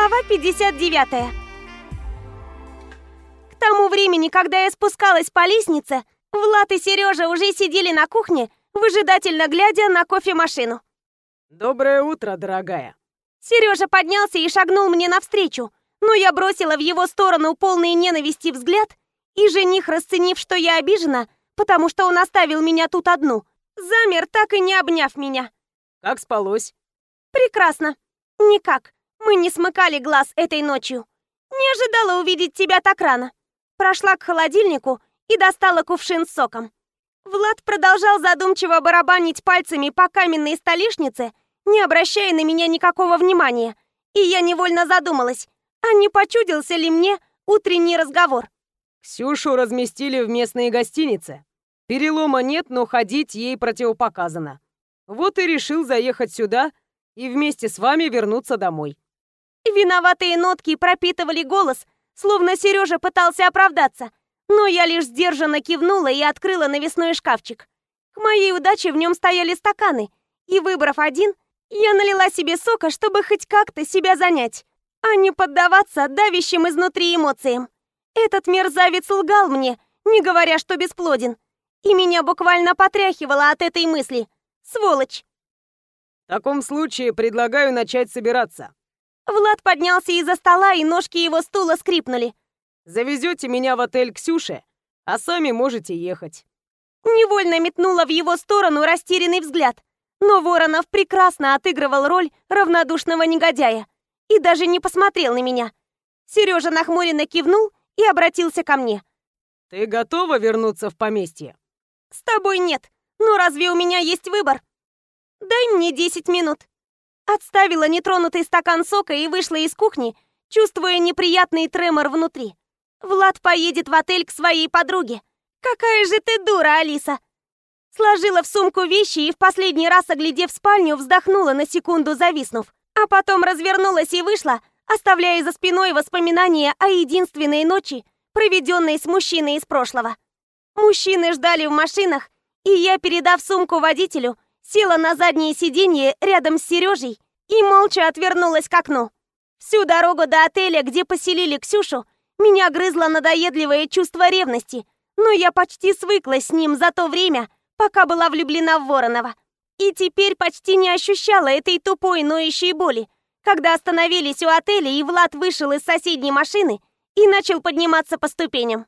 Глава 59. К тому времени, когда я спускалась по лестнице, Влад и Сережа уже сидели на кухне, выжидательно глядя на кофемашину. Доброе утро, дорогая. Сережа поднялся и шагнул мне навстречу, но я бросила в его сторону полный ненависти взгляд, и жених, расценив, что я обижена, потому что он оставил меня тут одну, замер, так и не обняв меня. Как спалось? Прекрасно. Никак. Мы не смыкали глаз этой ночью. Не ожидала увидеть тебя так рано. Прошла к холодильнику и достала кувшин с соком. Влад продолжал задумчиво барабанить пальцами по каменной столешнице, не обращая на меня никакого внимания. И я невольно задумалась, а не почудился ли мне утренний разговор. Ксюшу разместили в местной гостинице. Перелома нет, но ходить ей противопоказано. Вот и решил заехать сюда и вместе с вами вернуться домой. Виноватые нотки пропитывали голос, словно Сережа пытался оправдаться. Но я лишь сдержанно кивнула и открыла навесной шкафчик. К моей удаче в нем стояли стаканы, и, выбрав один, я налила себе сока, чтобы хоть как-то себя занять, а не поддаваться давящим изнутри эмоциям. Этот мерзавец лгал мне, не говоря, что бесплоден. И меня буквально потряхивало от этой мысли. Сволочь! В таком случае предлагаю начать собираться. Влад поднялся из-за стола, и ножки его стула скрипнули. Завезете меня в отель Ксюше, а сами можете ехать. Невольно метнула в его сторону растерянный взгляд. Но Воронов прекрасно отыгрывал роль равнодушного негодяя и даже не посмотрел на меня. Сережа нахмуренно кивнул и обратился ко мне. «Ты готова вернуться в поместье?» «С тобой нет. Но разве у меня есть выбор?» «Дай мне 10 минут». Отставила нетронутый стакан сока и вышла из кухни, чувствуя неприятный тремор внутри. Влад поедет в отель к своей подруге. Какая же ты дура, Алиса! Сложила в сумку вещи и в последний раз, оглядев спальню, вздохнула на секунду, зависнув. А потом развернулась и вышла, оставляя за спиной воспоминания о единственной ночи, проведенной с мужчиной из прошлого. Мужчины ждали в машинах, и я, передав сумку водителю, села на заднее сиденье рядом с Сережей и молча отвернулась к окну. Всю дорогу до отеля, где поселили Ксюшу, меня грызло надоедливое чувство ревности, но я почти свыклась с ним за то время, пока была влюблена в Воронова. И теперь почти не ощущала этой тупой ноющей боли, когда остановились у отеля, и Влад вышел из соседней машины и начал подниматься по ступеням.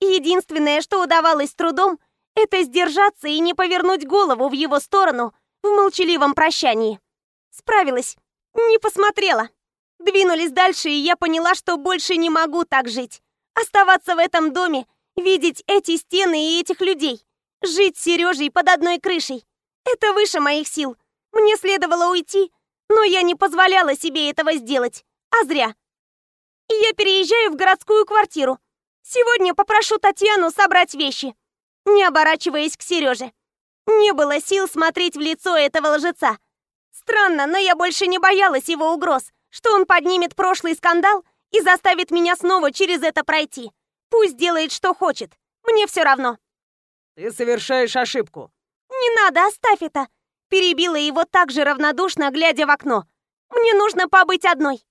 Единственное, что удавалось трудом, это сдержаться и не повернуть голову в его сторону в молчаливом прощании. Справилась, не посмотрела. Двинулись дальше, и я поняла, что больше не могу так жить. Оставаться в этом доме, видеть эти стены и этих людей. Жить с Сережей под одной крышей. Это выше моих сил. Мне следовало уйти, но я не позволяла себе этого сделать. А зря. И я переезжаю в городскую квартиру. Сегодня попрошу Татьяну собрать вещи. Не оборачиваясь к Сереже. Не было сил смотреть в лицо этого лжеца. Странно, но я больше не боялась его угроз что он поднимет прошлый скандал и заставит меня снова через это пройти. Пусть делает, что хочет. Мне все равно. Ты совершаешь ошибку. Не надо, оставь это. Перебила его так же равнодушно, глядя в окно. Мне нужно побыть одной.